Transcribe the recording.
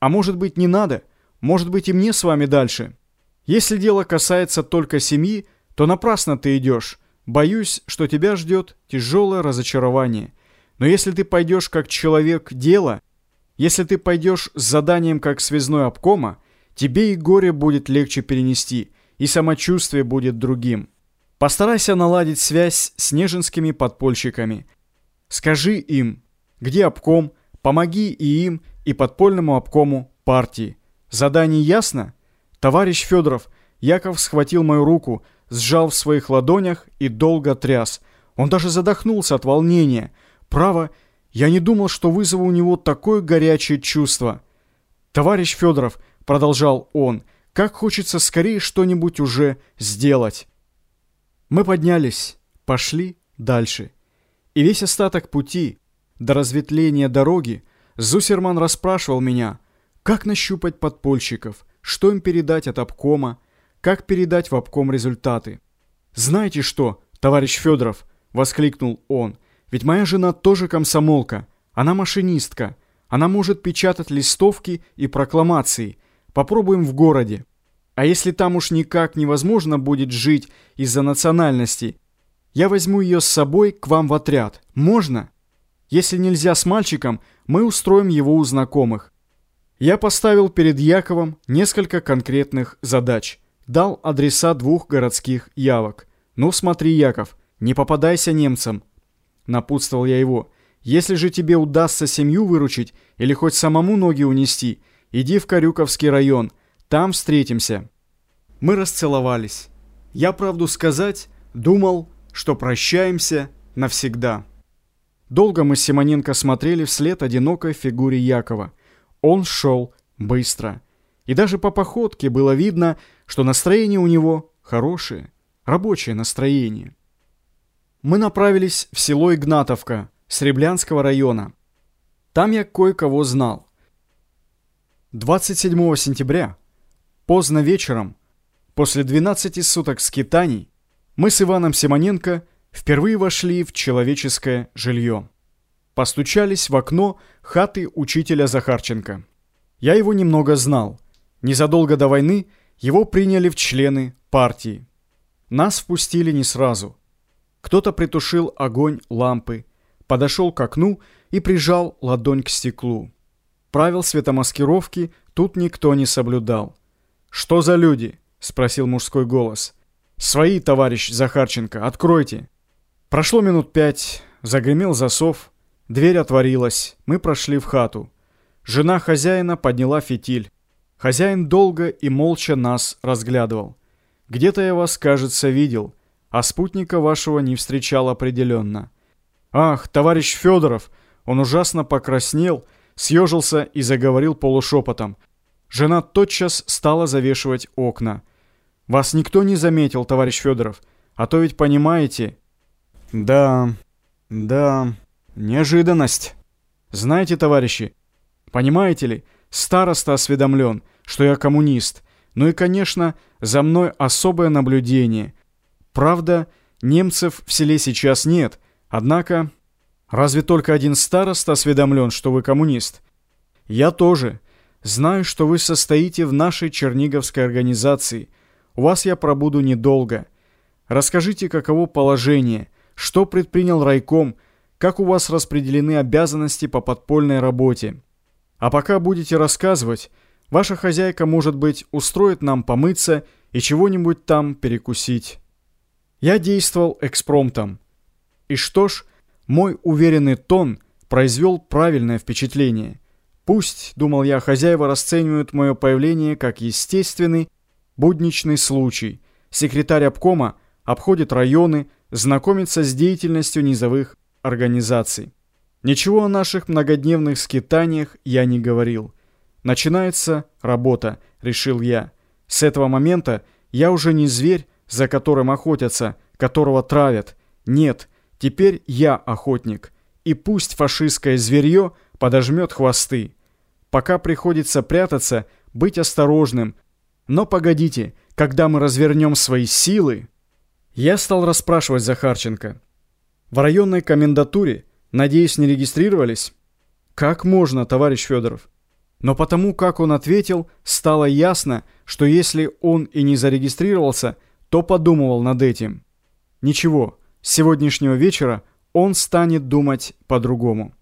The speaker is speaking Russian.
А может быть, не надо? Может быть, и мне с вами дальше? Если дело касается только семьи, то напрасно ты идешь. Боюсь, что тебя ждет тяжелое разочарование. Но если ты пойдешь как человек дела, если ты пойдешь с заданием как связной обкома, тебе и горе будет легче перенести, и самочувствие будет другим. Постарайся наладить связь с неженскими подпольщиками. Скажи им, где обком, помоги и им, и подпольному обкому партии. Задание ясно? Товарищ Федоров, Яков схватил мою руку, сжал в своих ладонях и долго тряс. Он даже задохнулся от волнения. Право, я не думал, что вызову у него такое горячее чувство. «Товарищ Федоров», — продолжал он, — «как хочется скорее что-нибудь уже сделать». Мы поднялись, пошли дальше. И весь остаток пути, до разветвления дороги, Зусерман расспрашивал меня, как нащупать подпольщиков, что им передать от обкома, как передать в обком результаты. «Знаете что, товарищ Федоров?» — воскликнул он. «Ведь моя жена тоже комсомолка, она машинистка, она может печатать листовки и прокламации. Попробуем в городе. А если там уж никак невозможно будет жить из-за национальности, я возьму ее с собой к вам в отряд. Можно?» Если нельзя с мальчиком, мы устроим его у знакомых. Я поставил перед Яковом несколько конкретных задач. Дал адреса двух городских явок. «Ну смотри, Яков, не попадайся немцам!» Напутствовал я его. «Если же тебе удастся семью выручить или хоть самому ноги унести, иди в Карюковский район, там встретимся». Мы расцеловались. Я, правду сказать, думал, что прощаемся навсегда. Долго мы с Симоненко смотрели вслед одинокой фигуре Якова. Он шел быстро. И даже по походке было видно, что настроение у него хорошее, рабочее настроение. Мы направились в село Игнатовка, Среблянского района. Там я кое-кого знал. 27 сентября, поздно вечером, после 12 суток скитаний, мы с Иваном Симоненко – впервые вошли в человеческое жилье. Постучались в окно хаты учителя Захарченко. Я его немного знал. Незадолго до войны его приняли в члены партии. Нас впустили не сразу. Кто-то притушил огонь лампы, подошел к окну и прижал ладонь к стеклу. Правил светомаскировки тут никто не соблюдал. «Что за люди?» — спросил мужской голос. «Свои, товарищ Захарченко, откройте!» Прошло минут пять, загремел засов, дверь отворилась, мы прошли в хату. Жена хозяина подняла фитиль. Хозяин долго и молча нас разглядывал. Где-то я вас, кажется, видел, а спутника вашего не встречал определенно. Ах, товарищ Федоров! Он ужасно покраснел, съежился и заговорил полушепотом. Жена тотчас стала завешивать окна. Вас никто не заметил, товарищ Федоров, а то ведь понимаете, да, да, неожиданность. Знаете, товарищи, понимаете ли, староста осведомлен, что я коммунист. Ну и, конечно, за мной особое наблюдение. Правда, немцев в селе сейчас нет, однако... Разве только один староста осведомлен, что вы коммунист? Я тоже. Знаю, что вы состоите в нашей черниговской организации. У вас я пробуду недолго. Расскажите, каково положение – что предпринял райком? Как у вас распределены обязанности по подпольной работе? А пока будете рассказывать, ваша хозяйка, может быть, устроит нам помыться и чего-нибудь там перекусить. Я действовал экспромтом. И что ж, мой уверенный тон произвел правильное впечатление. Пусть, думал я, хозяева расценивают мое появление как естественный, будничный случай. Секретарь обкома обходит районы, знакомиться с деятельностью низовых организаций. Ничего о наших многодневных скитаниях я не говорил. Начинается работа, решил я. С этого момента я уже не зверь, за которым охотятся, которого травят. Нет, теперь я охотник. И пусть фашистское зверье подожмет хвосты. Пока приходится прятаться, быть осторожным. Но погодите, когда мы развернем свои силы... Я стал расспрашивать Захарченко. В районной комендатуре, надеюсь, не регистрировались? Как можно, товарищ Федоров? Но потому, как он ответил, стало ясно, что если он и не зарегистрировался, то подумывал над этим. Ничего, с сегодняшнего вечера он станет думать по-другому.